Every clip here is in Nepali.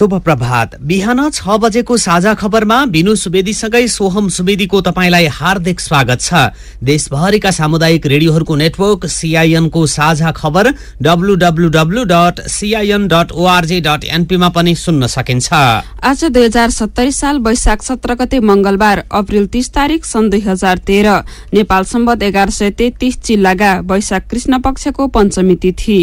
शुभ प्रभात। बिहान छ बजेको साझा खबरमा बिनु सुवेदीसँगै सोहम सुवेदीको तपाईँलाई हार्दिक स्वागत छ। देशभरिका सामुदायिक रेडियोहरूको नेटवर्क सिआइएनको साझा खबर WWW dot CIN dot ORG dot एनपीमा पनि सुन्न सकिन्छ। आज दुई हजार सत्तरी साल वैशाख सत्र गते मंगलबार अप्रेल तीस तारिक सन् दुई हजार तेह्र। नेपाल सम्बत एघार सय तेत्तीस चिल्लागा वैशाख कृष्ण पक्षको पञ्चमी तिथि।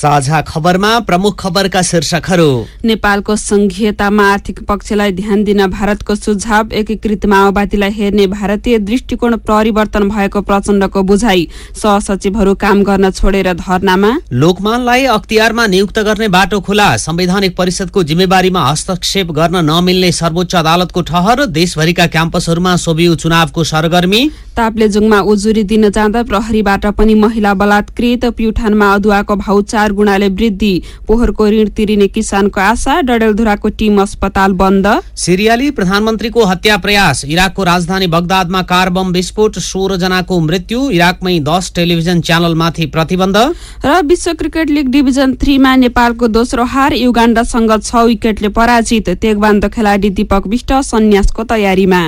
साझा खबरमा प्रमुख खबरका शीर्षकहरू। नेपालको संघीयतामा आर्थिक पक्षलाई ध्यान दिन भारतको सुझाव एकीकृत माओवादीलाई हेर्ने भारतीय दृष्टिकोण परिवर्तन भएको प्रचण्डको बुझाइ सहसचिवहरू काम गर्न छोडेर धरनामा। लोकमानलाई अख्तियारमा नियुक्त गर्ने बाटो खुला संवैधानिक परिषदको जिम्मेवारीमा हस्तक्षेप गर्न नमिल्ने सर्वोच्च अदालतको ठहर देशभरिका क्याम्पसहरूमा सोभियु चुनावको सरगर्मी। ताप्लेजुङमा उजुरी दिन जाँदा प्रहरीबाट पनि महिला बलात्कृत प्युठानमा अदुवाको भाउ चार गुणाले वृद्धि पोहोरको ऋण तिरिने किसानको आशा डडेलधुराको टीम अस्पताल बन्द। सिरियाली प्रधानमन्त्रीको हत्या प्रयास इराकको राजधानी बगदादमा कार बम विस्फोट सोह्र जनाको मृत्यु इराकमै दस टेलिभिजन च्यानलमाथि प्रतिबन्ध। र विश्व क्रिकेट लिग डिभिजन थ्रीमा नेपालको दोस्रो हार युगाण्डासँग छ विकेटले पराजित तेगबान्द खेलाडी दीपक विष्ट सन्यासको तयारीमा।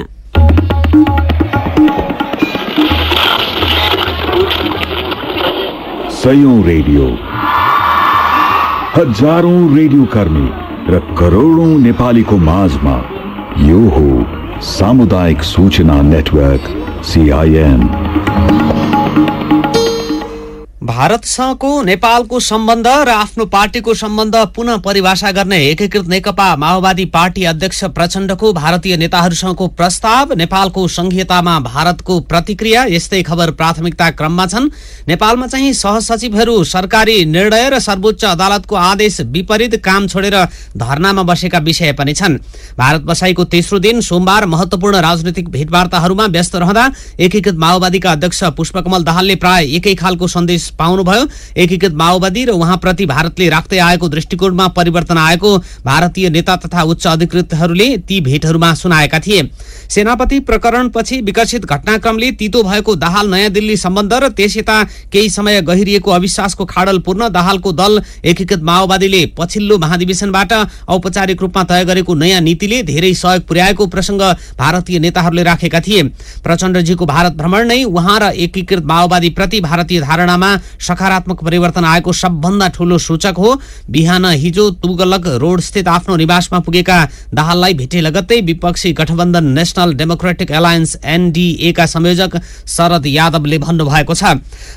सयौं रेडियो। हज़ारों रेडियो कर्मी र करोडौं नेपालीको माझमा यो हो सामुदायिक सूचना नेटवर्क सिआइएन भारतसँगको नेपालको सम्बन्ध र आफ्नो पार्टीको सम्बन्ध पुनः परिभाषा गर्ने एकीकृत नेकपा माओवादी पार्टी अध्यक्ष प्रचण्डको भारतीय नेताहरूसँगको प्रस्ताव नेपालको संघीयतामा भारतको प्रतिक्रिया यस्तै खबर प्राथमिकता क्रममा छन्। नेपालमा चाहिँ सहसचिवहरू सरकारी निर्णय र सर्वोच्च अदालतको आदेश विपरीत काम छोडेर धरनामा बसेका विषय पनि छन्। भारत बसाईको तेस्रो दिन सोमबार महत्वपूर्ण राजनैतिक भेटवार्ताहरूमा व्यस्त रहँदा एकीकृत माओवादीका अध्यक्ष पुष्पकमल दाहालले प्राय एकै खालको सन्देश पाउनुभयो। एकीकृत माओवादी र उहाँप्रति भारतले राख्दै आएको दृष्टिकोणमा परिवर्तन आएको भारतीय नेता तथा उच्च अधिकृतहरूले ती भेटहरूमा सुनाएका थिए। सेनापति प्रकरणपछि विकसित घटनाक्रमले तितो भएको दाहाल नयाँ दिल्ली सम्बन्ध र त्यस केही समय गहिरिएको अविश्वासको खाडल पूर्ण दाहालको दल एकीकृत माओवादीले पछिल्लो महाधिवेशनबाट औपचारिक रूपमा तय गरेको नयाँ नीतिले धेरै सहयोग पुर्याएको प्रसङ्ग भारतीय नेताहरूले राखेका थिए। प्रचण्डजीको भारत भ्रमण नै उहाँ र एकीकृत माओवादी प्रति भारतीय धारणामा सकारात्मक परिवर्तन आएको सबभन्दा ठूलो सूचक हो। बिहान हिजो तुगलक रोड स्थित आफ्नो निवासमा पुगेका दाहाललाई भेटे लगत्तै विपक्षी गठबन्धन नेशनल डेमोक्रेटिक एलायन्स एनडीए का संयोजक शरद यादवले भन्नुभएको छ।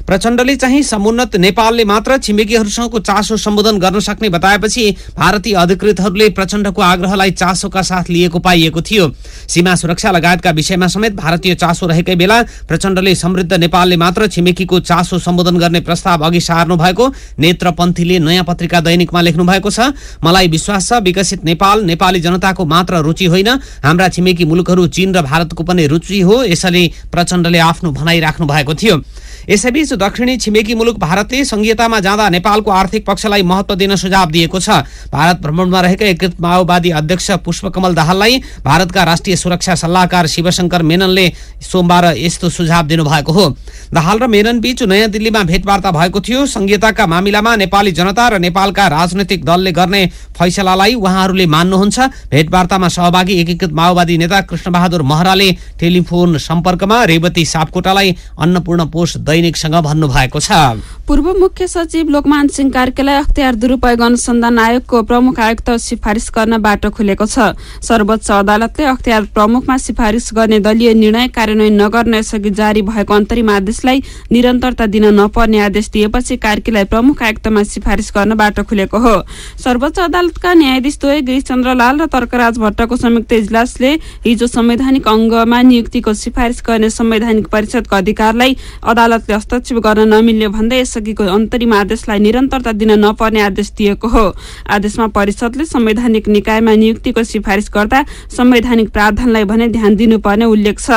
प्रचण्डले चाहिँ समुन्नत नेपालले मात्र छिमेकीहरूसँगको चासो सम्बोधन गर्न सक्ने बताएपछि भारतीय अधिकृतहरूले प्रचण्डको आग्रहलाई चासोका साथ लिएको पाइएको थियो। सीमा सुरक्षा लगायतका विषयमा समेत भारतीय चासो रहेकै बेला प्रचण्डले समृद्ध नेपालले मात्र छिमेकीको चासो सम्बोधन गर्ने प्रस्ताव अघि सार्नु भएको नेत्रपन्थीले नयाँ पत्रिका दैनिकमा लेख्नु भएको छ। मलाई विश्वास छ विकसित नेपाल नेपाली जनताको मात्र रुचि होइन। हाम्रा छिमेकी मुलुकहरू चीन र भारतको पनि रुचि हो यसैले प्रचण्डले आफ्नो भनाइ राख्नु भएको थियो। यसैबीच दक्षिणी छिमेकी मुलुक भारतले संघीयतामा जाँदा नेपालको आर्थिक पक्षलाई महत्व दिन सुझाव दिएको छ। भारत भ्रमणमा रहेका एकीकृत माओवादी अध्यक्ष पुष्पकमल दाहाललाई भारतका राष्ट्रिय सुरक्षा सल्लाहकार शिवशंकर मेननले सोमबार यस्तो सुझाव दिनुभएको हो। दाहाल र मेनन बीच नयाँ दिल्लीमा भेटवार्ता भएको थियो। संघीयताका मामिलामा नेपाली जनता र नेपालका राजनैतिक दलले गर्ने फैसलालाई उहाँहरूले मान्नुहुन्छ। भेटवार्तामा सहभागी एकीकृत माओवादी नेता कृष्णबहादुर महराले टेलिफोन सम्पर्कमा रेवती सापकोटालाई अन्नपूर्ण पोष दैनिकसँग भन्नुभएको छ। पूर्व मुख्य सचिव लोकमान सिंह कार्कीलाई अख्तियार दुरूपयोग अनुसन्धान आयोगको प्रमुख आयुक्त सिफारिस गर्न बाटो खुलेको छ। सर्वोच्च अदालतले अख्तियार प्रमुखमा सिफारिस गर्ने दलीय निर्णय कार्यान्वयन नगर्न यसअघि जारी भएको अन्तरिम आदेशलाई निरन्तरता दिन नपर्ने आदेश दिएपछि कार्कीलाई प्रमुख आयुक्तमा सिफारिस गर्न बाटो खुलेको हो। सर्वोच्च अदालतका न्यायाधीश द्वय गिरिशचन्द्रलाल र तर्कराज भट्टको संयुक्त इजलासले हिजो संवैधानिक अङ्गमा नियुक्तिको सिफारिस गर्ने संवैधानिक परिषदको अधिकारलाई अदालतले हस्तक्षेप गर्न नमिल्ने भन्दै यसअघिको अन्तरिम आदेशलाई निरन्तरता दिन नपर्ने आदेश दिएको हो। आदेशमा परिषदले संवैधानिक निकायमा नियुक्तिको सिफारिस गर्दा संवैधानिक प्रावधानलाई भने ध्यान दिनुपर्ने उल्लेख छ।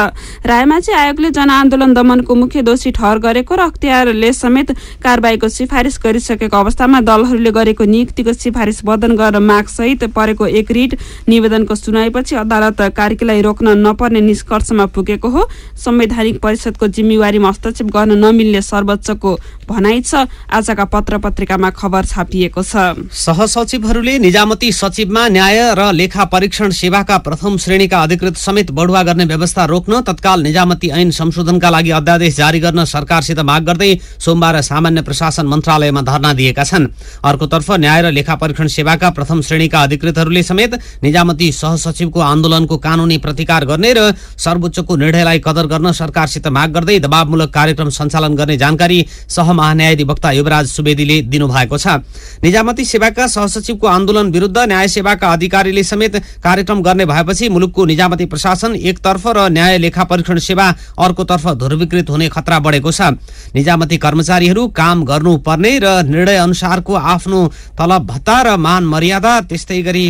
रायमाझी आयोगले जनआन्दोलन दमनको मुख्य दोषी ठहर गरेको र अख्तियारले समेत कारवाहीको सिफारिस गरिसकेको अवस्थामा दलहरूले गरेको नियुक्तिको सिफारिस बदन गर्न माग सहित परेको एक रिट निवेदनको सुनाएपछि अदालत कार्कीलाई रोक्न नपर्ने निष्कर्षमा पुगेको हो। संवैधानिक परिषदको जिम्मेवारीमा हस्तक्षेप गर्न नमिल्ने सर्वोच्चको भनाइ छ। आजका पत्र पत्रिकामा खबर छापिएको छ। सहसचिवहरूले निजामती सचिवमा न्याय र लेखा परीक्षण सेवाका प्रथम श्रेणीका अधिकृत समेत बढुवा गर्ने व्यवस्था रोक्न तत्काल निजामती ऐन संशोधनका लागि अध्यादेश जारी गर्न सरकारसित माग गर्दै सोमबार सामान्य प्रशासन मन्त्रालयमा धरना दिएका छन्। अर्कोतर्फ न्याय र लेखा परीक्षण सेवाका प्रथम श्रेणीका अधिकृतहरूले समेत निजामती सहसचिवको आन्दोलनको कानूनी प्रतिकार गर्ने र सर्वोच्चको निर्णयलाई कदर गर्न सरकारसित माग गर्दै दबावमूलक कार्यक्रम सञ्चालन गर्ने जानकारी सहमहान्यायाधिवक्ता युवराज सुवेदीले दिनुभएको छ। निजामती सेवाका सहसचिवको आन्दोलन विरुद्ध न्याय सेवाका अधिकारीले समेत कार्यक्रम गर्ने भएपछि मुलुकको निजामती प्रशासन एकतर्फ र न्याय लेखा परीक्षण सेवा अर्कोतर्फ ध्रुवीकृत हुने खतरा बढेको छ। निजामती कर्मचारीहरू काम गर्नुपर्ने र निर्णय अनुसारको आफ्नो तलब भत्ता र मान मर्यादा त्यस्तै गरी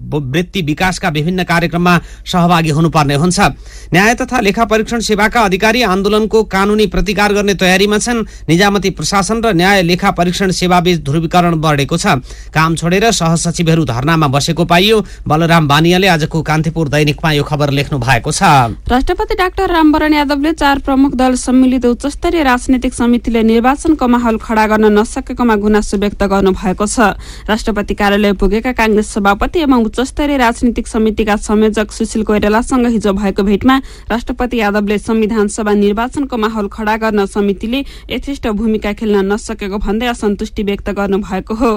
वृत्ति विकासका विभिन्न कार्यक्रममा सहभागी हुनुपर्ने हुन्छ। न्याय तथा लेखा परीक्षण सेवाका अधिकारी आन्दोलनको कानूनी प्रतिकार गर्ने तयारीमा छन्। निजामती प्रशासन र न्याय लेखा परीक्षण सेवाबीच ध्रुवीकरण बढेको छ। काम छोडेर सहसचिवहरू धरनामा बसेको पाइयो। बलराम बानियाले आजको कान्तिपुर दैनिकमा यो खबर लेख्नु भएको छ। राष्ट्रपति डाक्टर रामवरण यादवले चार प्रमुख दल सम्मिलित उच्चस्तरीय राजनैतिक समितिले निर्वाचनको माहौल खडा गर्न नसकेकोमा गुनासो व्यक्त गर्नु भएको छ। राष्ट्रपति कार्यालय पुगेका काङ्ग्रेस सभापति एवं उच्चस्तरीय राजनीतिक समितिका संयोजक सुशील कोइरालासँग हिजो भएको भेटमा राष्ट्रपति यादवले संविधान सभा निर्वाचनको माहौल खडा गर्न समितिले यथेष्ट भूमिका खेल्न नसकेको भन्दै असन्तुष्टि व्यक्त गर्नु भएको हो।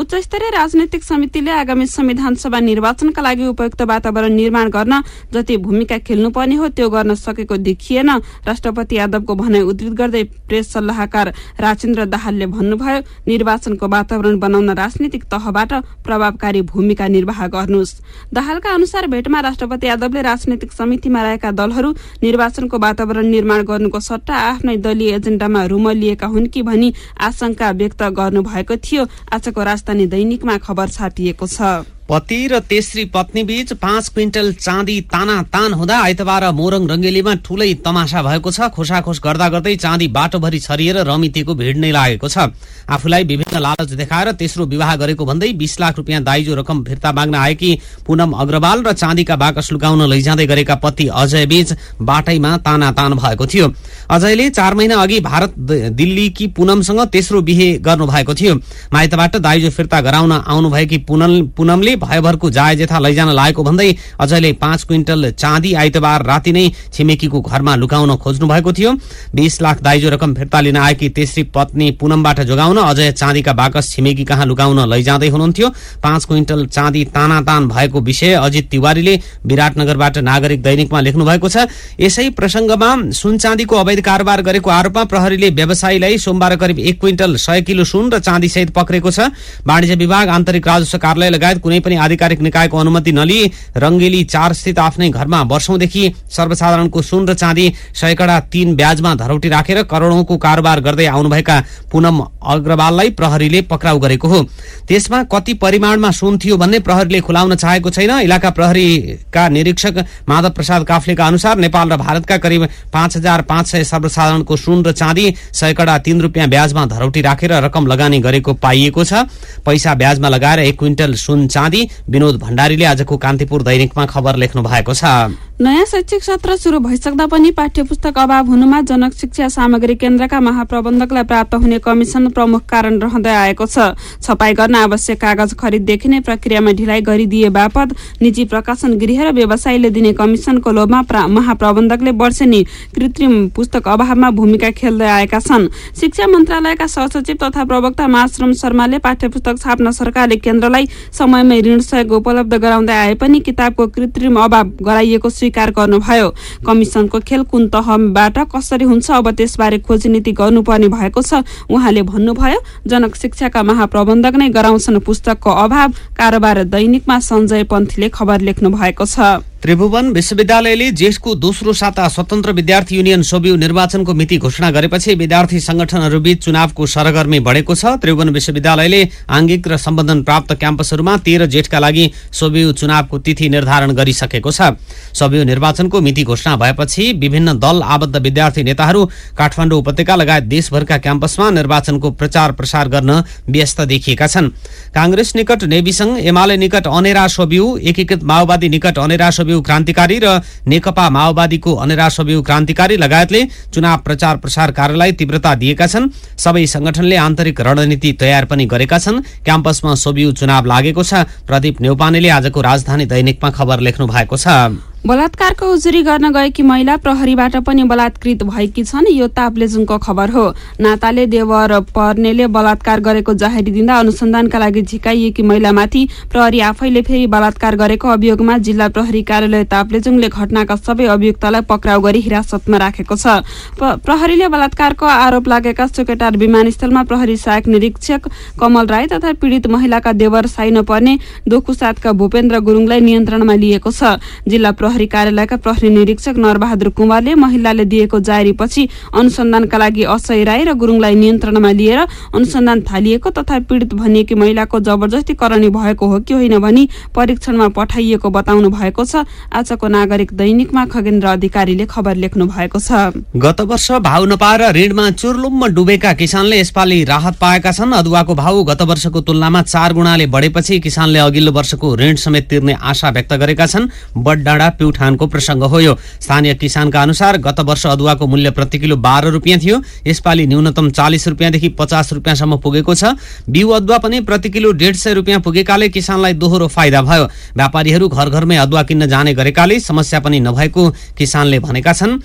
उच्च स्तरीय राजनैतिक समितिले आगामी संविधान सभा निर्वाचनका लागि उपयुक्त वातावरण निर्माण गर्न जति भूमिका खेल्नुपर्ने हो त्यो गर्न सकेको देखिएन राष्ट्रपति यादवको भनाइ उद्धृत गर्दै प्रेस सल्लाहकार राजेन्द्र दाहालले भन्नुभयो निर्वाचनको वातावरण बनाउन राजनीतिक तहबाट प्रभावकारी भूमिका निर्वाह गर्नुहोस्। दाहालका अनुसार भेटमा राष्ट्रपति यादवले राजनैतिक समितिमा रहेका दलहरू निर्वाचनको वातावरण निर्माण गर्नुको सट्टा आफ्नै दलीय एजेण्डामा रुमलिएका हुन् कि भनी आशंका व्यक्त गर्नुभएको थियो। आजको राजधानी दैनिकमा खबर छापिएको छ। पति र तेस्री पत्नी बीच पाँच क्विन्टल चाँदी ताना तान हुँदा आइतबार मोरङ रङ्गेलीमा ठूलै तमासा भएको छ। खोसाखोस गर्दा गर्दै चाँदी बाटोभरि छरिएर रमितेको भिड नै लागेको छ। आफूलाई विभिन्न लालच देखाएर तेस्रो विवाह गरेको भन्दै बीस लाख रुपियाँ दाइजो रकम फिर्ता माग्न आएकी पुनम अग्रवाल र चाँदीका बाकस लुकाउन लैजाँदै गरेका पति अजय बीच बाटैमा ताना तान भएको थियो। अजयले चार महिना अघि भारत दिल्लीकी पुनमसँग तेस्रो बिहे गर्नु भएको थियो। माइतबाट दाइजो फिर्ता गराउन आउनुभएकी पुनमले भयभरको जायजेथा लैजान लागेको भन्दै अझैले पाँच क्विन्टल चाँदी आइतबार राति नै छिमेकीको घरमा लुकाउन खोज्नु भएको थियो। बीस लाख दाइजो रकम फिर्ता लिन आएकी तेस्री पत्नी पुनमबाट जोगाउन अझै चाँदीका बाकस छिमेकी कहाँ लुकाउन लैजाँदै हुनुहुन्थ्यो। पाँच क्विन्टल चाँदी तानातान भएको विषय अजित तिवारीले विराटनगरबाट नागरिक दैनिकमा लेख्नु भएको छ। यसै प्रसंगमा सुन चाँदीको अवैध कारोबार गरेको आरोपमा प्रहरीले व्यवसायीलाई सोमबार करिब एक क्विन्टल सय किलो सुन र चाँदी सहित पक्रेको छ। वाणिज्य विभाग आन्तरिक राजस्व कार्यालय लगायत कुनै पनि आधिकारिक निकायको अनुमति नलिई रंगेली चार स्थित आफ्नै घरमा वर्षौंदेखि सर्वसाधारणको सुन र चाँदी सयकडा तीन ब्याजमा धरौटी राखेर करोड़ौंको कारोबार गर्दै आउनुभएका पुनम अग्रवाललाई प्रहरीले पक्राउ गरेको हो। त्यसमा कति परिमाणमा सुन थियो भन्ने प्रहरीले खुलाउन चाहेको छैन। इलाका प्रहरीका निरीक्षक माधव प्रसाद काफ्लेका अनुसार नेपाल र भारतका करिब पाँच हजार पाँच सय सर्वसाधारणको सुन र चाँदी सयकडा तीन रुपियाँ ब्याजमा धरौटी राखेर रकम लगानी गरेको पाइएको छ। पैसा ब्याजमा लगाएर एक क्विन्टल सुन चाँदी विनोद भण्डारीले आजको कान्तिपुर दैनिकमा खबर लेख्नु भएको छ। नयाँ शैक्षिक सत्र शुरू भइसक्दा पनि पाठ्य पुस्तक अभाव हुनुमा जनक शिक्षा सामग्री केन्द्रका महाप्रबन्धकलाई प्राप्त हुने कमिसन प्रमुख कारण रहँदै आएको छ। छपाई गर्न आवश्यक कागज खरिददेखि नै प्रक्रियामा ढिलाइ गरिदिए बापत निजी प्रकाशन गृह र व्यवसायीले दिने कमिसनको लोभमा महाप्रबन्धकले वर्षेनी कृत्रिम पुस्तक अभावमा भूमिका खेल्दै आएका छन्। शिक्षा मन्त्रालयका सहसचिव तथा प्रवक्ता महाश्रम शर्माले पाठ्य छाप्न सरकारले केन्द्रलाई समयमै ऋण सहयोग उपलब्ध गराउँदै आए पनि किताबको कृत्रिम अभाव गराइएको स्वीकार गर्नुभयो। कमिसनको खेल कुन तहबाट कसरी हुन्छ अब त्यसबारे खोजनीति गर्नुपर्ने भएको छ उहाँले भन्नुभयो जनक शिक्षाका महाप्रबन्धक नै गराउँछन् पुस्तकको अभाव कारोबार दैनिकमा सञ्जय पन्थीले खबर लेख्नु भएको छ। त्रिभुवन विश्वविद्यालयले जेठको दोस्रो साता स्वतन्त्र विद्यार्थी युनियन सोबिउ निर्वाचनको मिति घोषणा गरेपछि विद्यार्थी संगठनहरूबीच चुनावको सरगर्मी बढेको छ। त्रिभुवन विश्वविद्यालयले आङ्गिक र सम्बन्धन प्राप्त क्याम्पसहरूमा तेह्र जेठका लागि सोबिउ चुनावको तिथि निर्धारण गरिसकेको छ। सोबिउ निर्वाचनको मिति घोषणा भएपछि विभिन्न दल आबद्ध विद्यार्थी नेताहरू काठमाडौँ उपत्यका लगायत देशभरका क्याम्पसमा निर्वाचनको प्रचार प्रसार गर्न व्यस्त देखिएका छन्। काङ्ग्रेस निकट नेविसंघ एमाले निकट अनेरा सोबिउ एकीकृत माओवादी निकट अनेरा सोबिउ क्रान्तिकारी र नेकपा माओवादीको अनेरा सोबिउ क्रान्तिकारी लगायतले चुनाव प्रचार प्रसार कार्यलाई तीव्रता दिएका छन्। सबै संगठनले आन्तरिक रणनीति तयार पनि गरेका छन्। क्याम्पसमा सोबिउ चुनाव लागेको छ। प्रदीप नेउपानेले आजको राजधानी दैनिकमा खबर लेख्नु भएको छ। बलात्कारको उजुरी गर्न गएकी महिला प्रहरीबाट पनि बलात्कृत भएकी छन्। यो ताप्लेजुङको खबर हो। नाताले देवर पर्नेले बलात्कार गरेको जाहेरी दिँदा अनुसन्धानका लागि झिकाइएकी महिलामाथि प्रहरी आफैले फेरि बलात्कार गरेको अभियोगमा जिल्ला प्रहरी कार्यालय ताप्लेजुङले घटनाका सबै अभियुक्तलाई पक्राउ गरी हिरासतमा राखेको छ। प्रहरीले बलात्कारको आरोप लागेका सुकेटार विमानस्थलमा प्रहरी सहायक निरीक्षक कमल राई तथा पीडित महिलाका देवर साइन पर्ने दोकुसातका भूपेन्द्र गुरुङलाई नियन्त्रणमा लिएको छ। जिल्ला प्रहरी कार्यालयका प्रहरी निरीक्षक नरबहादुर कुमारले महिलाले दिएको जाहेरीपछि अनुसन्धानका लागि असय राई र गुरुङलाई नियन्त्रणमा लिएर अनुसन्धान थालिएको तथा पीडित भनिएकी महिलाको जबरजस्ती करणी भएको हो कि होइन भनी परीक्षणमा पठाइएको बताउनु भएको छ। आजको नागरिक दैनिकमा खगेन्द्र अधिकारीले खबर लेख्नु भएको छ। गत वर्ष भाउ नपाएर ऋणमा चुर्लुम्म डुबेका किसानले यसपालि राहत पाएका छन्। अदुवाको भाउ गत वर्षको तुलनामा चार गुणाले बढेपछि किसानले अघिल्लो वर्षको ऋण समेत तिर्ने आशा व्यक्त गरेका छन्। बडडाँडा प्युठानको प्रसङ्ग हो यो। स्थानीय किसानका अनुसार गत वर्ष अदुवाको मूल्य प्रति किलो बाह्र रुपियाँ थियो। यसपालि न्यूनतम चालिस रुपियाँदेखि पचास रुपियाँसम्म पुगेको छ। बिउ अदुवा पनि प्रति किलो डेढ सय रुपियाँ पुगेकाले किसानलाई दोहोरो फाइदा भयो। व्यापारीहरू घर घरमै अदुवा किन्न जाने गरेकाले समस्या पनि नभएको किसानले भनेका छन्।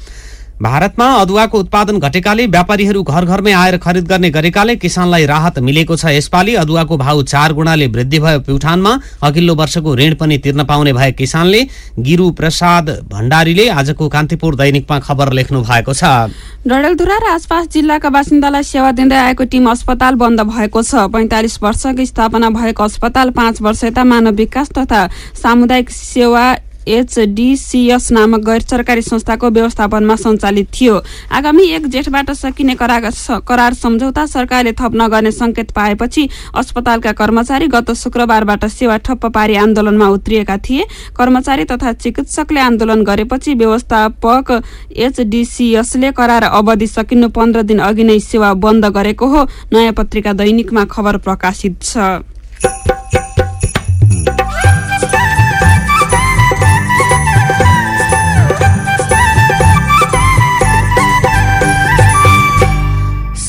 भारतमा अदुवाको उत्पादन घटेकाले व्यापारीहरू घर घरमै आएर खरिद गर्ने गरेकाले किसानलाई राहत मिलेको छ। यसपालि अदुवाको भाउ चार गुणाले वृद्धि भयो। प्युठानमा अघिल्लो वर्षको ऋण पनि तिर्न पाउने भए किसानले गिरु प्रसाद भण्डारीले आजको कान्तिपुर दैनिकमा खबर लेख्नु भएको छ। डडेलधुरा र आसपास जिल्लाका बासिन्दालाई सेवा दिँदै आएको टिम अस्पताल बन्द भएको छ। पैंतालिस वर्षको स्थापना भएको अस्पताल पाँच वर्ष यता मानव विकास तथा सामुदायिक सेवा एचडिसिएस नामक गैर सरकारी संस्थाको व्यवस्थापनमा सञ्चालित थियो। आगामी एक जेठबाट सकिने करार सम्झौता सरकारले थप नगर्ने संकेत पाएपछि अस्पतालका कर्मचारी गत शुक्रबारबाट सेवा ठप्प पारी आन्दोलनमा उत्रिएका थिए। कर्मचारी तथा चिकित्सकले आन्दोलन गरेपछि व्यवस्थापक एचडिसिएसले करार अवधि सकिनु पन्ध्र दिन अघि नै सेवा बन्द गरेको हो। नयाँ पत्रिका दैनिकमा खबर प्रकाशित छ।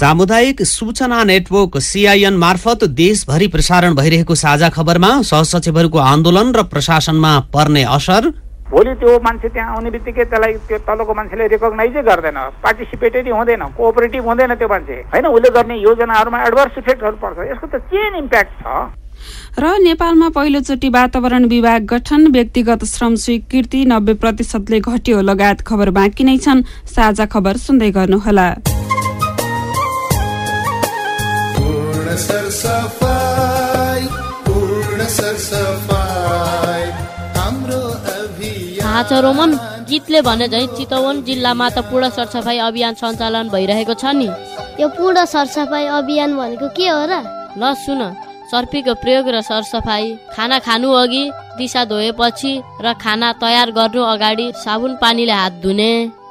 सामुदायिक सूचना नेटवर्क सिआइएन मार्फत देशभरि प्रसारण भइरहेको साझा खबरमा सहसचिवहरूको आन्दोलन र प्रशासनमा पर्ने असर। भोलि त्यो मान्छे त्यहाँ आउने बित्तिकै त्यसलाई त्यो तलको मान्छेले रेकगनाइजै गर्दैन। पार्टिसिपेटरी हुँदैन कोअपरेटिभ हुँदैन त्यो मान्छे। होइन उसले गर्ने योजनाहरूमा एडभर्स इफेक्टहरू पर्छ यसको त चेन इम्प्याक्ट छ। र नेपालमा पहिलोचोटि वातावरण विभाग गठन व्यक्तिगत श्रम स्वीकृति नब्बे प्रतिशतले घट्यो। लगायत खबर बाँकी नै छन्। साझा खबर सुन्दै गर्नुहोला। हाचरोमन गीतले भने झै चितवन जिल्लामा त पूर्ण सरसफाइ अभियान सञ्चालन भइरहेको छ नि। यो पूर्ण सरसफाइ अभियान भनेको के हो र? ल सुन सर्पीको प्रयोग र सरसफाइ खाना खानु अघि दिशा धोएपछि र खाना तयार गर्नु अगाडि साबुन पानीले हात धुने।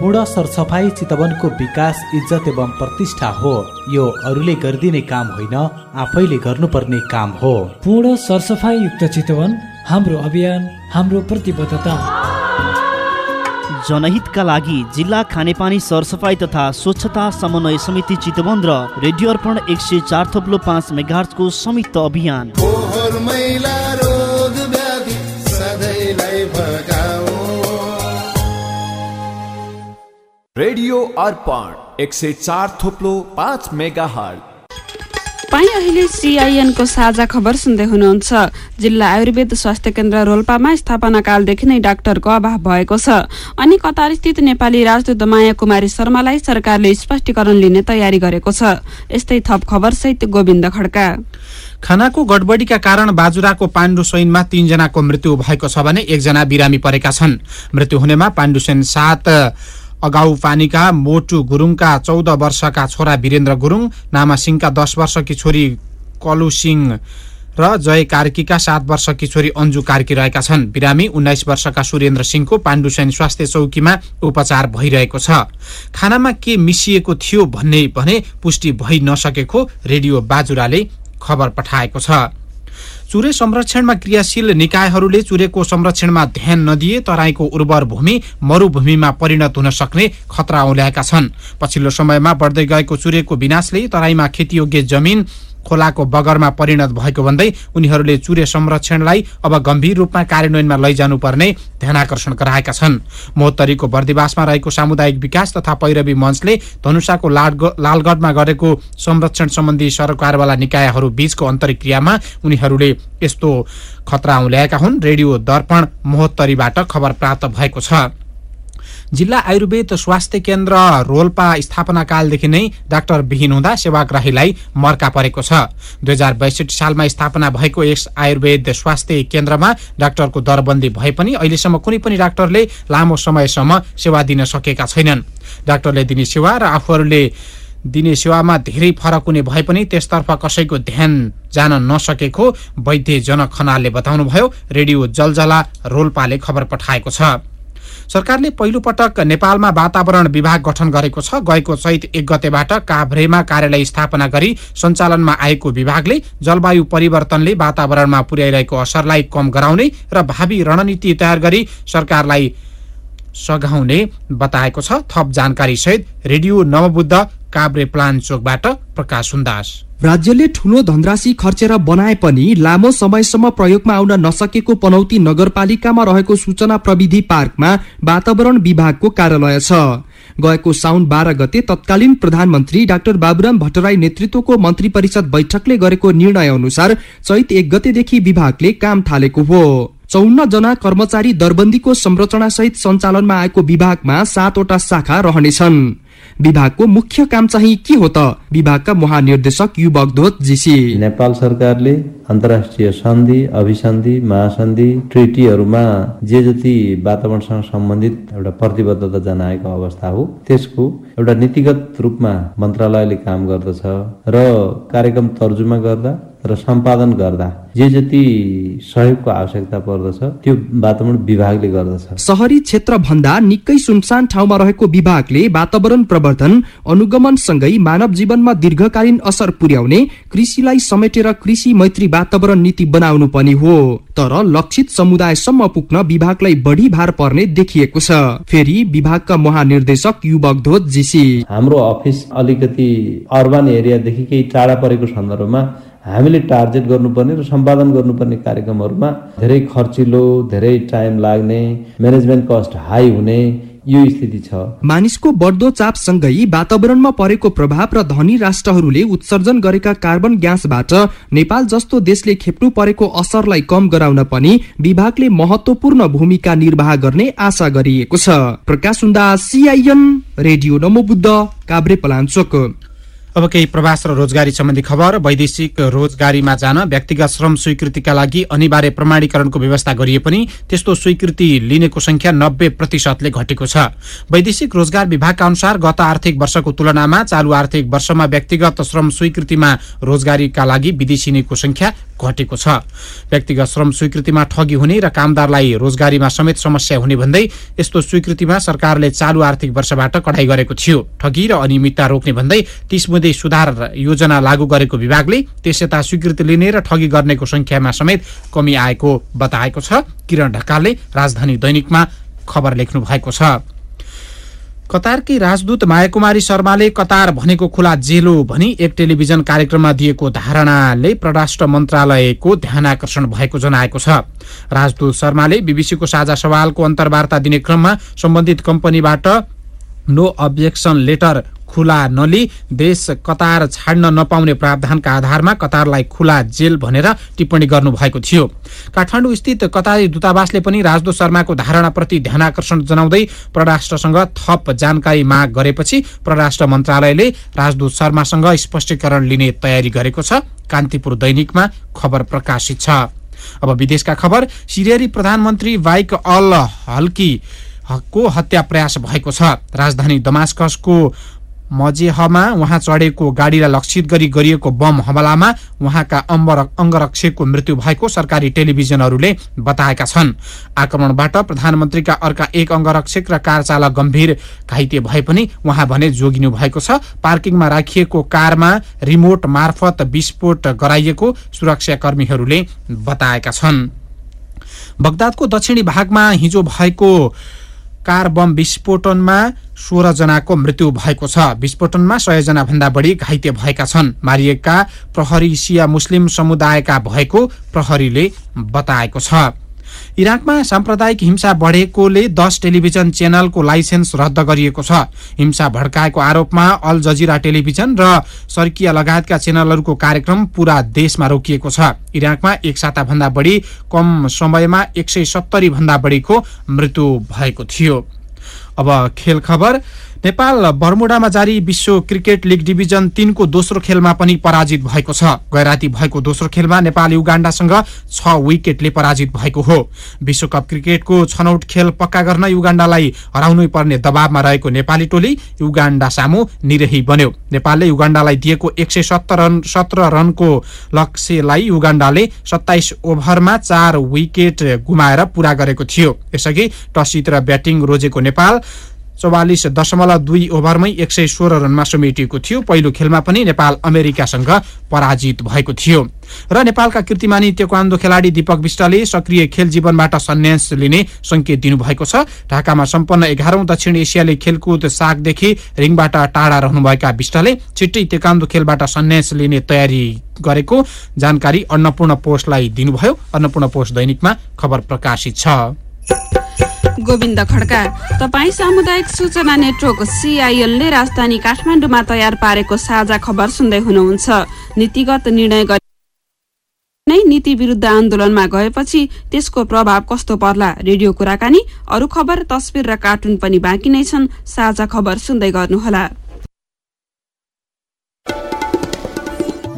पूर्ण सरसफाई चितवनको विकास इज्जत एवं प्रतिष्ठा हो। यो अरूले गरिदिने काम होइन आफैले गर्नुपर्ने काम हो। पूर्ण सरसफाई युक्त चितवन हाम्रो अभियान हाम्रो प्रतिबद्धता। जनहितका लागि जिल्ला खानेपानी सरसफाइ तथा स्वच्छता समन्वय समिति चितवन र रेडियो अर्पण एक सय चार थप्लो पाँच मेगार्सको संयुक्त अभियान। रेडियो अर्पण एक सय चार थोप्लो पाँच मेगा हल तपाईँ अहिले सिआइएनको साझा खबर सुन्दै हुनुहुन्छ। जिल्ला आयुर्वेद स्वास्थ्य केन्द्र रोल्पामा स्थापना कालदेखि नै डाक्टरको अभाव भएको छ। अनि कतारस्थित नेपाली राजदूत माया कुमारी शर्मालाई सरकारले स्पष्टीकरण लिने तयारी गरेको छ। यस्तै थप खबर सहित गोविन्द खड्का। खानाको गडबडीका कारण बाजुराको पाण्डुसैनमा तीनजनाको मृत्यु भएको छ भने एकजना बिरामी परेका छन्। मृत्यु हुनेमा पाण्डुसेन सात अगाउ पानीका मोटु गुरुङका चौध वर्षका छोरा वीरेन्द्र गुरुङ नामा सिंहका दस वर्षकी छोरी कलु सिंह र जय कार्कीका सात वर्षकी छोरी अन्जु कार्की रहेका छन्। बिरामी उन्नाइस वर्षका सुरेन्द्र सिंहको पाण्डुसेन स्वास्थ्य चौकीमा उपचार भइरहेको छ। खानामा के मिसिएको थियो भन्ने भने पुष्टि भइ नसकेको रेडियो बाजुराले खबर पठाएको छ। चुरे संरक्षणमा क्रियाशील निकायहरूले चुरेको संरक्षणमा ध्यान नदिए तराईको उर्वर भूमि मरूभूमिमा परिणत हुन सक्ने खतरा औल्याएका छन्। पछिल्लो समयमा बढ्दै गएको चुरेको विनाशले तराईमा खेतीयोग्य जमिन खोलाको बगरमा परिणत भएको भन्दै उनीहरूले चुरे संरक्षणलाई अब गम्भीर रूपमा कार्यान्वयनमा लैजानुपर्ने ध्यानकर्षण गराएका छन्। मोहत्तरीको बर्दिवासमा रहेको सामुदायिक विकास तथा पैरवी मञ्चले धनुषाको लालगढमा गरेको संरक्षण सम्बन्धी सरकारवाला निकायहरू बीचको अन्तरिक्रियामा उनीहरूले यस्तो खतरा ल्याएका हुन्। रेडियो दर्पण मोहत्तरीबाट खबर प्राप्त भएको छ। जिल्ला आयुर्वेद स्वास्थ्य केन्द्र रोल्पा स्थापना कालदेखि नै डाक्टर विहीन हुँदा सेवाग्राहीलाई मर्का परेको छ। दुई हजार बैसठी सालमा स्थापना भएको यस आयुर्वेद स्वास्थ्य केन्द्रमा डाक्टरको दरबन्दी भए पनि अहिलेसम्म कुनै पनि डाक्टरले लामो समयसम्म सेवा दिन सकेका छैनन्। डाक्टरले दिने सेवा र आफूहरूले दिने सेवामा धेरै फरक हुने भए पनि त्यसतर्फ कसैको ध्यान जान नसकेको वैद्य जनक खनालले बताउनुभयो। रेडियो जलजला रोल्पाले खबर पठाएको छ। सरकारले पहिलो पटक नेपालमा वातावरण विभाग गठन गरेको छ। गएको चैत एक गतेबाट काभ्रेमा कार्यालय स्थापना गरी सञ्चालनमा आएको विभागले जलवायु परिवर्तनले वातावरणमा पुर्याइरहेको असरलाई कम गराउने र भावी रणनीति तयार गरी सरकारलाई सघाउने बताएको छ। थप जानकारी सहित रेडियो नवबुद्ध काभ्रे प्लान चोकबाट प्रकाश सुन्दास राज्यले ठूलो धनराशि खर्चेर बनाए पनि लामो समयसम्म प्रयोगमा आउन नसकेको पनौती नगरपालिकामा रहेको सूचना प्रविधि पार्कमा वातावरण विभागको कार्यालय छ। गएको साउन बाह्र गते तत्कालीन प्रधानमन्त्री डाक्टर बाबुराम भट्टराई नेतृत्वको मन्त्री परिषद बैठकले गरेको निर्णय अनुसार चैत एक गतेदेखि विभागले काम थालेको हो। चौन्न जना कर्मचारी दरबन्दीको संरचना सहित सञ्चालनमा आएको विभागमा सातवटा शाखा रहनेछन्। विभागको मुख्य काम चाहिँ के हो त? विभागका महानिर्देशक युवक ध्वत जीसी। नेपाल सरकारले अन्तर्राष्ट्रिय सन्धि अभिसन्धि महासन्धि ट्रिटीहरूमा जे जति वातावरणसँग सम्बन्धित एउटा प्रतिबद्धता जनाएको अवस्था हो त्यसको एउटा नीतिगत रूपमा मन्त्रालयले काम गर्दछ र कार्यक्रम तर्जुमा गर्दा र सम्पादन गर्दा जे जति सहयोगको आवश्यकता पर्दछ त्यो वातावरण विभागले गर्दछ। सहरी क्षेत्र भन्दा निकै सुनसान ठाउँमा रहेको विभागले वातावरण प्रवर्धन अनुगमनसँगै मानव जीवनमा दीर्घकालीन असर पुर्याउने कृषिलाई समेटेर कृषि मैत्री वातावरण नीति बनाउनु पनि हो। तर लक्षित समुदायसम्म पुग्न विभागलाई बढी भार पर्ने देखिएको छ। फेरि विभागका महानिर्देशक युवक ध्वत जीसी। हाम्रो अफिस अलिकति अर्बन एरियादेखि केही टाढा परेको सन्दर्भमा हामीले टार्गेट गर्नुपर्ने र सम्पादन गर्नुपर्ने कार्यक्रमहरूमा धेरै खर्चिलो धेरै टाइम लाग्ने म्यानेजमेन्ट कस्ट हाई हुने यो स्थिति छ। मानिसको बढ्दो चापसँगै वातावरणमा परेको प्रभाव र धनी राष्ट्रहरूले उत्सर्जन गरेका कार्बन ग्यासबाट नेपाल जस्तो देशले खेप्नु परेको असरलाई कम गराउन पनि विभागले महत्वपूर्ण भूमिका निर्वाह गर्ने आशा गरिएको छ। प्रकाश सुन्दा सिआइएन रेडियो नमोबुद्ध काभ्रे पलाञ्चोक। अब केही प्रवास र रोजगारी सम्बन्धी खबर। वैदेशिक रोजगारीमा जान व्यक्तिगत श्रम स्वीकृतिका लागि अनिवार्य प्रमाणीकरणको व्यवस्था गरिए पनि त्यस्तो स्वीकृति लिनेको संख्या नब्बे प्रतिशतले घटेको छ। वैदेशिक रोजगार विभागका अनुसार गत आर्थिक वर्षको तुलनामा चालु आर्थिक वर्षमा व्यक्तिगत श्रम स्वीकृतिमा रोजगारीका लागि विदेशिनीको संख्या घटेको छ। व्यक्तिगत श्रम स्वीकृतिमा ठगी हुने र कामदारलाई रोजगारीमा समेत समस्या हुने भन्दै यस्तो स्वीकृतिमा सरकारले चालु आर्थिक वर्षबाट कडाई गरेको थियो। ठगी र अनियमितता रोक्ने भन्दै तीस बुँदे सुधार योजना लागू गरेको विभागले त्यसयता स्वीकृति लिने र ठगी गर्नेको संख्यामा समेत कमी आएको बताएको छ। किरण ढकालले राजधानी दैनिकमा खबर लेख्नु भएको छ। कतारकी राजदूत मायाकुमारी शर्माले कतार भनेको खुला जेल भनी एक टेलिभिजन कार्यक्रममा दिएको धारणाले परराष्ट्र मन्त्रालयको ध्यान आकर्षण भएको जनाएको छ। राजदूत शर्माले बीबीसीको साझा सवालको अन्तर्वार्ता दिने क्रममा सम्बन्धित कम्पनीबाट नो अब्जेक्सन लेटर खुला नली देश कतार छाड्न नपाउने प्रावधानका आधारमा कतारलाई खुला जेल भनेर टिप्पणी गर्नु भएको थियो। काठमाडौँ स्थित कतारी दूतावासले पनि राजदूत शर्माको धारणाप्रति ध्यान आकर्षण जनाउँदै परराष्ट्रसँग थप जानकारी माग गरेपछि परराष्ट्र मन्त्रालयले राजदूत शर्मासँग स्पष्टीकरण लिने तयारी गरेको छ। कान्तिपुर दैनिकमा खबर प्रकाशित छ। अब विदेशका खबर सिरियाली प्रधानमन्त्री वाइक अल हल्की को हत्या प्रयास भएको छ। राजधानी दमास्कसको मजेहमा उहाँ चढेको गाडीलाई लक्षित गरी गरिएको बम हमलामा उहाँका अङ्गरक्षकको मृत्यु भएको सरकारी टेलिभिजनहरूले बताएका छन्। आक्रमणबाट प्रधानमन्त्रीका अर्का एक अङ्गरक्षक र कार चालक गम्भीर घाइते भए पनि उहाँ भने जोगिनु भएको छ। पार्किङमा राखिएको कारमा रिमोट मार्फत विस्फोट गराइएको सुरक्षाकर्मीहरूले बताएका छन्। बगदादको दक्षिणी भागमा हिजो भएको कार बम विस्फोटनमा सोह्र जनाको मृत्यु भएको छ। विस्फोटनमा सयजना भन्दा बढी घाइते भएका छन्। मारिएका प्रहरी सिया मुस्लिम समुदायका भएको प्रहरीले बताएको छ। इराकमा साम्प्रदायिक हिंसा बढेकोले दस टेलिभिजन च्यानलको लाइसेन्स रद्द गरिएको छ। हिंसा भड्काएको आरोपमा अल जजिरा टेलिभिजन र सर्किया लगायतका च्यानलहरूको कार्यक्रम पूरा देशमा रोकिएको छ। इराकमा एक साताभन्दा बढी कम समयमा एक सय सत्तरी भन्दा बढीको मृत्यु भएको थियो। अब खेल खबर नेपाल बर्मुडामा जारी विश्व क्रिकेट लिग डिभिजन तीनको दोस्रो खेलमा पनि पराजित भएको छ। गैराती भएको दोस्रो खेलमा नेपाल युगाण्डासँग छ विकेटले पराजित भएको हो। विश्वकप क्रिकेटको छनौट खेल पक्का गर्न युगाण्डालाई हराउनै पर्ने दबावमा रहेको नेपाली टोली युगाण्डा सामु निरही बन्यो। नेपालले युगाण्डालाई दिएको एक सय सत्तर रन सत्र रनको लक्ष्यलाई युगाण्डाले सत्ताइस ओभरमा चार विकेट गुमाएर पूरा गरेको थियो। यसअघि टस जितेर ब्याटिङ रोजेको नेपाल चौवालिस दशमलव दुई ओभरमै एक सय सोह्र रनमा समेटिएको थियो। पहिलो खेलमा पनि नेपाल अमेरिकासँग पराजित भएको थियो। र नेपालका कीर्तिमानी तेक्वान्दो खेलाडी दीपक विष्टले सक्रिय खेल जीवनबाट सन्यास लिने संकेत दिनुभएको छ। ढाकामा सम्पन्न एघारौं दक्षिण एसियाली खेलकुद सागदेखि रिङबाट टाढा रहनुभएका विष्टले छिट्टै तेकान्दो खेलबाट सन्यास लिने तयारी गरेको जानकारी अन्नपूर्ण पोस्टलाई दिनुभयो। अन्नपूर्ण पोस्ट दैनिकमा खबर प्रकाशित छ। गोविन्द खड्का तपाईँ सामुदायिक सूचना नेटवर्क सिआइएलले राजधानी काठमाडौँमा तयार पारेको साझा खबर सुन्दै हुनुहुन्छ। नीतिगत निर्णय नै नीति विरुद्ध आन्दोलनमा गएपछि त्यसको प्रभाव कस्तो पर्ला? रेडियो कुराकानी अरू खबर तस्विर र कार्टुन पनि बाँकी नै छन्। साझा खबर सुन्दै गर्नुहोला।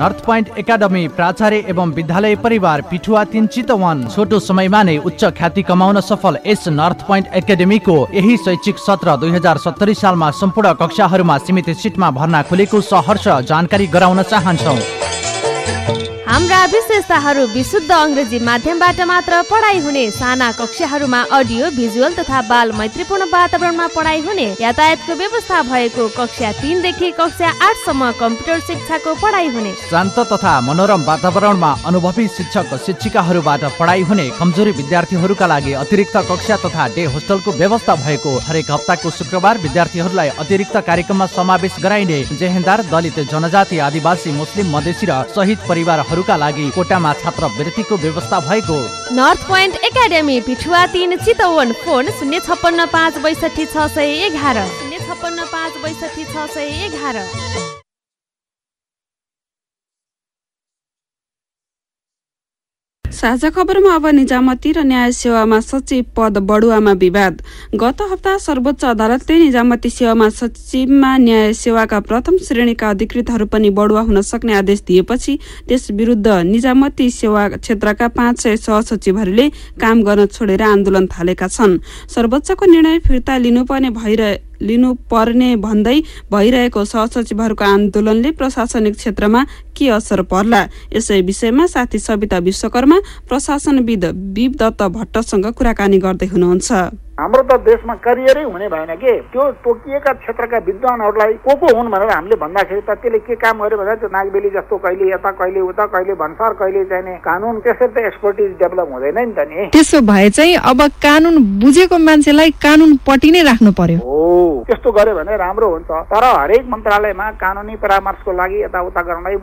नर्थ पोइन्ट एकाडमी प्राचार्य एवं विद्यालय परिवार पिठुवा तिन चितवन छोटो समयमा नै उच्च ख्याति कमाउन सफल यस नर्थ पोइन्ट एकाडेमीको यही शैक्षिक सत्र दुई हजार सत्तरी सालमा सम्पूर्ण कक्षाहरूमा सीमित सिटमा भर्ना खुलेको सहर्ष जानकारी गराउन चाहन्छौ हाम्रा विशेषताहरू विशुद्ध अङ्ग्रेजी माध्यमबाट मात्र पढाइ हुने साना कक्षाहरूमा अडियो भिजुअल तथा बाल मैत्रीपूर्ण वातावरणमा पढाइ हुने यातायातको व्यवस्था भएको कक्षा तिनदेखि कक्षा आठसम्म कम्प्युटर शिक्षाको पढाइ हुने। शान्त तथा मनोरम वातावरणमा अनुभवी शिक्षक शिक्षिकाहरूबाट पढाइ हुने कमजोरी विद्यार्थीहरूका लागि अतिरिक्त कक्षा तथा डे होस्टलको व्यवस्था भएको हरेक हप्ताको शुक्रबार विद्यार्थीहरूलाई अतिरिक्त कार्यक्रममा समावेश गराइने जेहेन्दार दलित जनजाति आदिवासी मुस्लिम मधेसी र शहीद परिवारहरू का लागि कोटामा छात्रवृत्तिको व्यवस्था भएको। नर्थ पोइन्ट एकाडेमी पिठुवा तिन चितवन फोन शून्य छप्पन्न पाँच बैसठी छ सय एघार। शून्य छप्पन्न पाँच बैसठी छ सय एघार। साझा खबरमा अब निजामती र न्याय सेवामा सचिव पद बढुवामा विवाद। गत हप्ता सर्वोच्च अदालतले निजामती सेवामा सचिवमा न्याय सेवाका प्रथम श्रेणीका अधिकृतहरू पनि बढुवा हुन सक्ने आदेश दिएपछि त्यस विरुद्ध निजामती सेवा क्षेत्रका पाँच सय सहसचिवहरूले काम गर्न छोडेर आन्दोलन थालेका छन्। सर्वोच्चको निर्णय फिर्ता लिनुपर्ने भइरहे लिनुपर्ने भन्दै भइरहेको सहसचिवहरूको आन्दोलनले प्रशासनिक क्षेत्रमा के असर पर्ला? यसै विषयमा साथी सविता विश्वकर्मा प्रशासनविद विव दत्त भट्टसँग कुराकानी गर्दै हुनुहुन्छ। हाम्रो त देशमा करियरै हुने भएन के? त्यो तोकिएका क्षेत्रका विद्वानहरूलाई को को हुन् भनेर हामीले भन्दाखेरि त त्यसले के काम गर्यो भन्दा त्यो नागबेली जस्तो कहिले यता कहिले उता कहिले भन्सार कहिले चाहिने कानुन त्यसरी त एक्सपर्टिज डेभलप हुँदैन नि त नि। त्यसो भए चाहिँ अब कानुन बुझेको मान्छेलाई कानुन पट्टि नै राख्नु पर्यो। हो त्यस्तो गर्यो भने राम्रो हुन्छ। तर हरेक मन्त्रालयमा कानुनी परामर्शको लागि यताउता गर्नलाई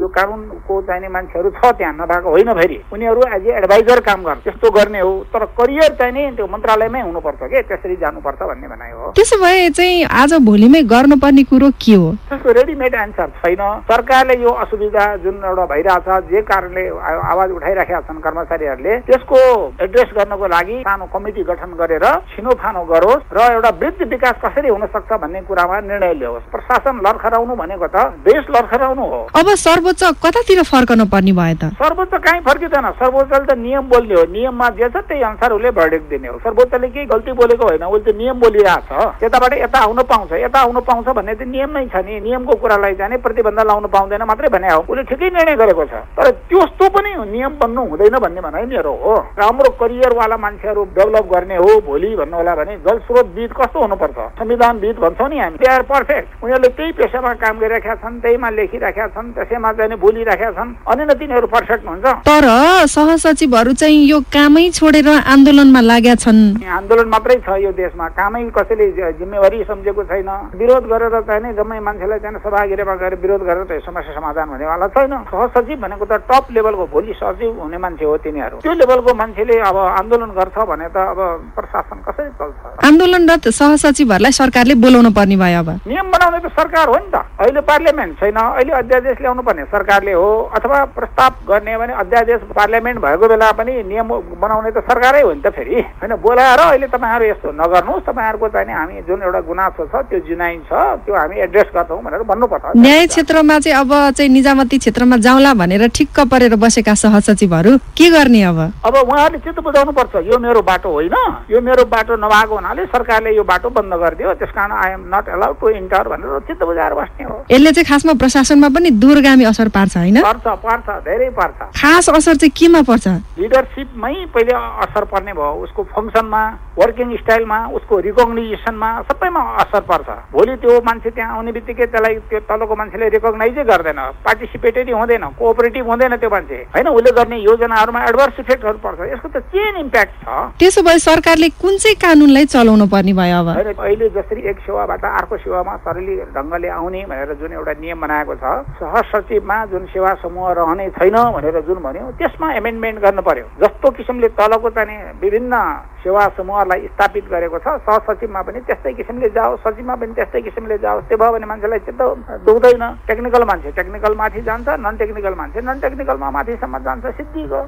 यो कानुनको चाहिने मान्छेहरू छ त्यहाँ नभएको होइन फेरि। उनीहरू एज ए एडभाइजर काम गर्छ। त्यस्तो गर्ने हो। तर करियर चाहिँ नि त्यो मन्त्रालयमै हुनुपर्छ के? त्यसरी जानुपर्छ भन्ने भनाइ हो। त्यसो भए चाहिँ आज भोलिमै गर्नुपर्ने कुरो के हो? त्यसको रेडिमेड एन्सर छैन। सरकारले यो असुविधा जुन एउटा भइरहेछ जे कारणले आवाज उठाइराखेका छन् कर्मचारीहरूले त्यसको एड्रेस गर्नको लागि सानो कमिटी गठन गरेर छिनोफानो गरोस् र एउटा वृद्धि विकास कसरी हुन सक्छ भन्ने कुरामा निर्णय ल्याओस्। प्रशासन लर्खराउनु भनेको त देश लर्खराउनु हो। अब सर्वोच्च कतातिर फर्कनु पर्ने भयो त? सर्वोच्च कहीँ फर्किँदैन। सर्वोच्चले त नियम बोल्ने हो। नियममा जे छ त्यही अनुसार उसले भर्डिक दिने हो। सर्वोच्चले केही गल्ती बोलेको होइन उसले नियम बोलिरहेको छ। यताबाट यता आउन पाउँछ यता आउन पाउँछ भन्ने त नियम नै छ नि। नियमको कुरालाई जाने प्रतिबन्ध लाउन पाउँदैन मात्रै भने हो। उसले ठिकै निर्णय गरेको छ। तर त्यस्तो पनि नियम बन्नु हुँदैन भन्ने भनाइ मेरो हो। राम्रो करियरवाला मान्छेहरू डेभलप गर्ने हो भोलि भन्नु होला भने जलस्रोतविद कस्तो हुनुपर्छ? संविधानविद भन्छौँ नि हामी। दे पर्फेक्ट उनीहरूले त्यही पेसामा काम गरिरहेका छन् त्यहीमा लेखिराखेका छन् त्यसैमा चाहिँ नि बोलिराखेका छन्। अनि नै तिनीहरू पर्फेक्ट हुन्छ। तर सहसचिवहरू चाहिँ यो कामै छोडेर आन्दोलनमा लागेका छन्। आन्दोलन मात्रै छ यो देशमा। कामै कसैले जिम्मेवारी सम्झेको छैन। विरोध गरेर चाहिँ नि जम्मै मान्छेलाई चाहिँ सभागिरीमा गएर विरोध गरेर त यो समस्या समाधान हुनेवाला छैन। सहसचिव भनेको त टप लेभलको भोलि सचिव हुने मान्छे हो तिनीहरू। त्यो लेभलको मान्छेले अब आन्दोलन गर्छ भने त अब प्रशासन कसरी चल्छ? आन्दोलनरत सहसचिवहरूलाई सरकारले बोलाउनु पर्ने भयो अब। नियम बनाउने त सरकार हो नि त। अहिले पार्लियामेन्ट छैन। अहिले अध्यादेश ल्याउनु पर्ने सरकारले हो। अथवा प्रस्ताव गर्ने भने अध्यादेश पार्लियामेन्ट भएको बेला पनि नियम बनाउने त सरकारै हो नि त फेरि। होइन बोलाएर अहिले तपाईँहरू यस्तो नगर्नुहोस् तपाईँहरूको चाहिँ हामी जुन एउटा गुनासो छ त्यो जुनाइन्छ त्यो हामी एड्रेस गर्छौँ भनेर भन्नुपर्छ। न्याय क्षेत्रमा चाहिँ अब चाहिँ निजामती क्षेत्रमा जाउँला भनेर ठिक्क परेर बसेका सहसचिवहरू के गर्ने अब? अब उहाँहरूले चित्त बुझाउनु पर्छ यो मेरो बाटो होइन। यो मेरो बाटो नभएको हुनाले सरकारले यो बाटो बन्द गरिदियो। त्यस कारण I am not allowed to enter भनेर चित्त बुझाएर बस्ने हो। यसले चाहिँ खासमा प्रशासनमा पनि दूरगामी असर पार्छ होइन? पर्छ पर्छ धेरै पर्छ। खास असर चाहिँ केमा पर्छ? लिडरसिपमै पहिले असर पर्ने भयो उसको फङ्सनमा वर्किङ स्टाइलमा उसको रिकग्नाइजेसनमा सबैमा असर पर्छ। भोलि त्यो मान्छे त्यहाँ आउने बित्तिकै त्यसलाई त्यो तलको मान्छेले रिकग्नाइजै गर्दैन। पार्टिसिपेटरी हुँदैन कोअपरेटिभ हुँदैन त्यो मान्छे। होइन उसले गर्ने योजनाहरूमा एडभर्स इफेक्टहरू पर्छ। यसको त चेन इम्प्याक्ट छ। त्यसो भए सरकारले कुन चाहिँ कानुनलाई चलाउनु पर्ने भयो अब? अहिले जसरी एक सेवाबाट अर्को सेवामा सरली ढङ्गले आउने भनेर जुन एउटा नियम बनाएको छ सहसचिवमा जुन सेवा समूह रहने छैन भनेर जुन भन्यो त्यसमा एमेन्डमेन्ट गर्नु पर्यो। जस्तो किसिमले तलको चाहिँ विभिन्न सेवा समूहलाई स्थापित गरेको छ। सहसचिवमा पनि त्यस्तै किसिमले जाओस् सचिवमा पनि त्यस्तै किसिमले जाओस् त्यो भयो भने मान्छेलाई चित्त दुख्दैन। टेक्निकल मान्छे टेक्निकल माथि जान्छ नन टेक्निकल मान्छे नन टेक्निकलमा माथिसम्म जान्छ सिद्धिको।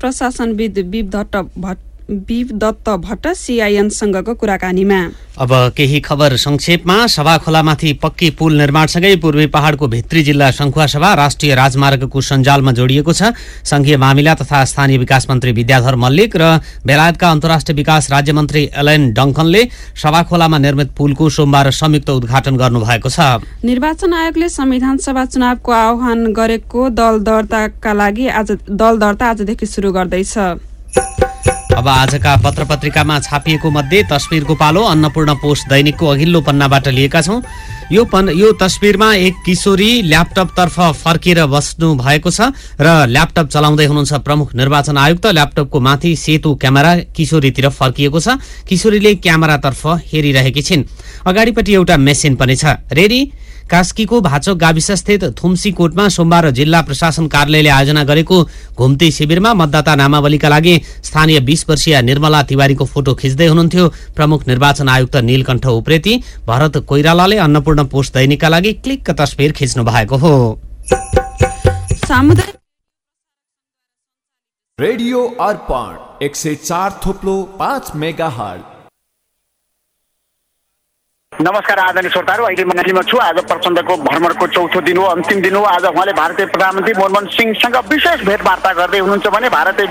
प्रशासनविद भट्ट विप दत्त भट्ट सिआइएनसँगको कुराकानीमा। अब केही खबर संक्षेपमा सभा खोलामाथि पक्की पुल निर्माणसँगै पूर्वी पहाडको भित्री जिल्ला सङ्खुवासभा राष्ट्रिय राजमार्गको सञ्जालमा जोडिएको छ। संघीय मामिला तथा स्थानीय विकास मन्त्री विद्याधर मल्लिक र बेलायतका अन्तर्राष्ट्रिय विकास राज्य मन्त्री एलेन डङ्कनले सभा खोलामा निर्मित पुलको सोमबार संयुक्त उद्घाटन गर्नुभएको छ। निर्वाचन आयोगले संविधान सभा चुनावको आह्वान गरेको दल दर्ताका लागि आज दल दर्ता आजदेखि सुरु गर्दैछ। अब आजका पत्र पत्रिकामा छापिएको मध्ये तस्विरको पालो अन्नपूर्ण पोस्ट दैनिकको अघिल्लो पन्नाबाट लिएका छौँ। यो पन् यो तस्विरमा एक किशोरी ल्यापटपतर्फ फर्किएर बस्नु भएको छ र ल्यापटप चलाउँदै हुनुहुन्छ प्रमुख निर्वाचन आयुक्त। ल्यापटपको माथि सेतु क्यामेरा किशोरीतिर फर्किएको छ। किशोरीले क्यामेरातर्फ हेरिरहेकी छिन्। अगाडिपट्टि एउटा मेसिन पनि छ। रेडी? कास्कीको भाचोक गाविसस्थित थुम्सी कोटमा सोमबार जिल्ला प्रशासन कार्यालयले आयोजना गरेको घुम्ती शिविरमा मतदाता नामावलीका लागि स्थानीय बीस वर्षीय निर्मला तिवारीको फोटो खिच्दै हुनुहुन्थ्यो। प्रमुख निर्वाचन आयुक्त नीलकण्ठ उप्रेती भरत कोइरालाले अन्नपूर्ण पोस्ट दैनिकका लागि क्लिक तस्विर खिच्नु भएको हो। सामुदायिक रेडियो अर्पण एक सय चार थोप्लो पाँच मेगा हल नमस्कार आदरणीय श्रोताहरू अहिले म दिल्लीमा छु। आज प्रचण्डको भ्रमणको चौथो दिन हो अन्तिम दिन हो। आज उहाँले भारतीय प्रधानमन्त्री मनमोहन सिंहसँग विशेष भेटवार्ता गर्दै हुनुहुन्छ भने भारतीय